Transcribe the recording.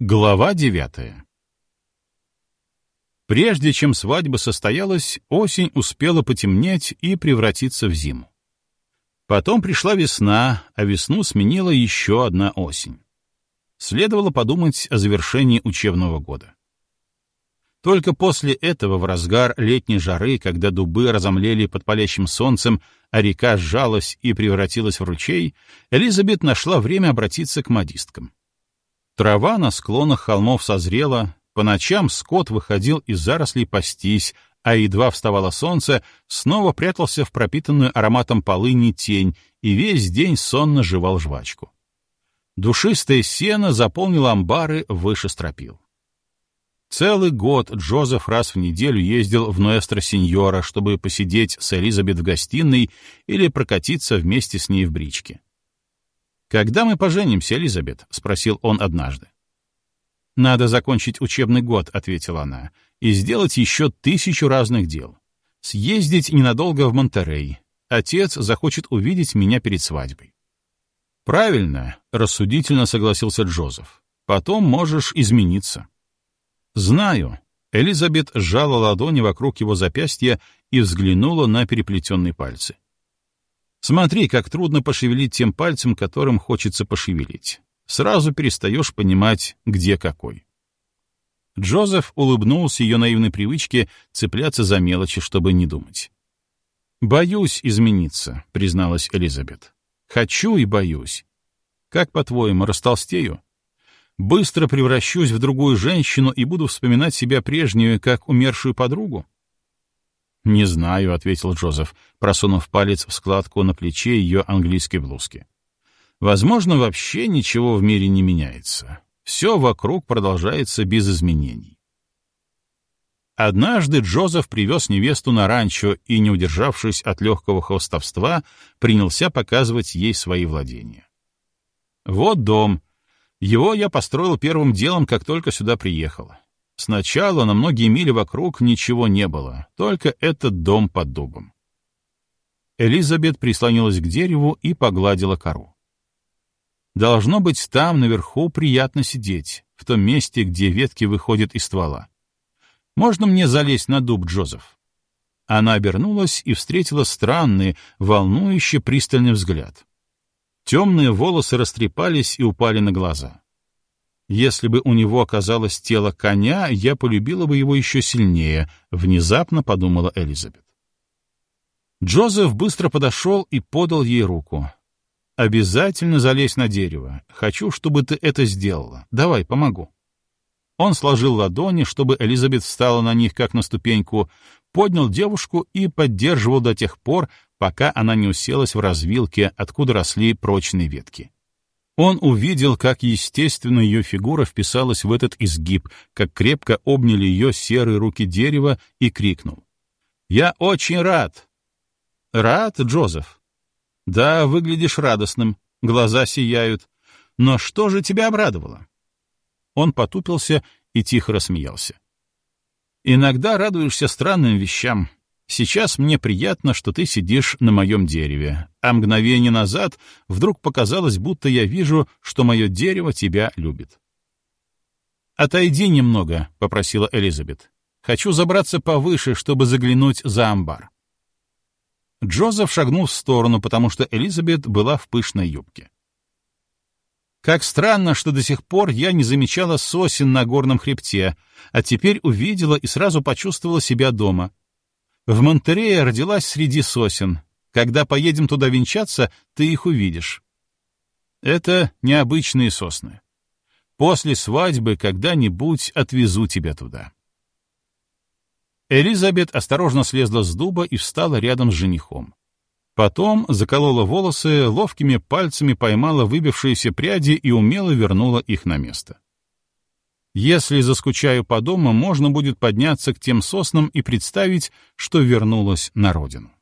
Глава девятая Прежде чем свадьба состоялась, осень успела потемнеть и превратиться в зиму. Потом пришла весна, а весну сменила еще одна осень. Следовало подумать о завершении учебного года. Только после этого, в разгар летней жары, когда дубы разомлели под палящим солнцем, а река сжалась и превратилась в ручей, Элизабет нашла время обратиться к модисткам. Трава на склонах холмов созрела, по ночам скот выходил из зарослей пастись, а едва вставало солнце, снова прятался в пропитанную ароматом полыни тень и весь день сонно жевал жвачку. Душистое сено заполнило амбары выше стропил. Целый год Джозеф раз в неделю ездил в Нуэстро-Синьора, чтобы посидеть с Элизабет в гостиной или прокатиться вместе с ней в бричке. «Когда мы поженимся, Элизабет?» — спросил он однажды. «Надо закончить учебный год», — ответила она, — «и сделать еще тысячу разных дел. Съездить ненадолго в Монтерей. Отец захочет увидеть меня перед свадьбой». «Правильно», — рассудительно согласился Джозеф. «Потом можешь измениться». «Знаю». Элизабет сжала ладони вокруг его запястья и взглянула на переплетенные пальцы. «Смотри, как трудно пошевелить тем пальцем, которым хочется пошевелить. Сразу перестаешь понимать, где какой». Джозеф улыбнулся ее наивной привычке цепляться за мелочи, чтобы не думать. «Боюсь измениться», — призналась Элизабет. «Хочу и боюсь. Как, по-твоему, растолстею? быстро превращусь в другую женщину и буду вспоминать себя прежнюю, как умершую подругу? «Не знаю», — ответил Джозеф, просунув палец в складку на плече ее английской блузки. «Возможно, вообще ничего в мире не меняется. Все вокруг продолжается без изменений». Однажды Джозеф привез невесту на ранчо и, не удержавшись от легкого хвостовства, принялся показывать ей свои владения. «Вот дом», его я построил первым делом, как только сюда приехал. Сначала на многие мили вокруг ничего не было, только этот дом под дубом. Элизабет прислонилась к дереву и погладила кору. Должно быть, там, наверху, приятно сидеть, в том месте, где ветки выходят из ствола. Можно мне залезть на дуб, Джозеф? Она обернулась и встретила странный, волнующий пристальный взгляд. Темные волосы растрепались и упали на глаза. Если бы у него оказалось тело коня, я полюбила бы его еще сильнее, внезапно подумала Элизабет. Джозеф быстро подошел и подал ей руку. «Обязательно залезь на дерево. Хочу, чтобы ты это сделала. Давай, помогу». Он сложил ладони, чтобы Элизабет встала на них, как на ступеньку, поднял девушку и поддерживал до тех пор, пока она не уселась в развилке, откуда росли прочные ветки. Он увидел, как естественно ее фигура вписалась в этот изгиб, как крепко обняли ее серые руки дерева и крикнул. «Я очень рад!» «Рад, Джозеф?» «Да, выглядишь радостным, глаза сияют. Но что же тебя обрадовало?» Он потупился и тихо рассмеялся. «Иногда радуешься странным вещам. Сейчас мне приятно, что ты сидишь на моем дереве, а мгновение назад вдруг показалось, будто я вижу, что мое дерево тебя любит. «Отойди немного», — попросила Элизабет. «Хочу забраться повыше, чтобы заглянуть за амбар». Джозеф шагнул в сторону, потому что Элизабет была в пышной юбке. Как странно, что до сих пор я не замечала сосен на горном хребте, а теперь увидела и сразу почувствовала себя дома — в Монтерее родилась среди сосен. Когда поедем туда венчаться, ты их увидишь. Это необычные сосны. После свадьбы когда-нибудь отвезу тебя туда. Элизабет осторожно слезла с дуба и встала рядом с женихом. Потом заколола волосы, ловкими пальцами поймала выбившиеся пряди и умело вернула их на место. Если заскучаю по дому, можно будет подняться к тем соснам и представить, что вернулась на родину.